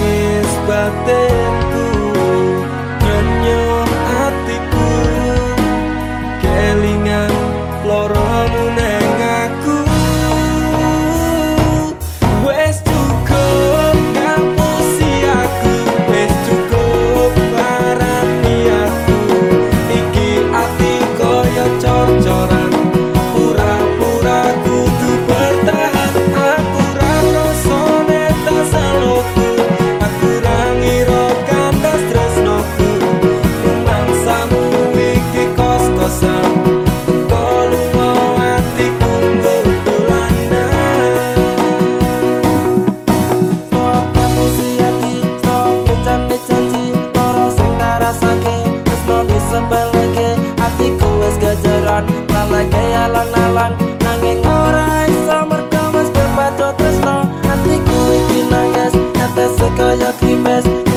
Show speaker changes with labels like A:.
A: mis. Olha lucky, mestre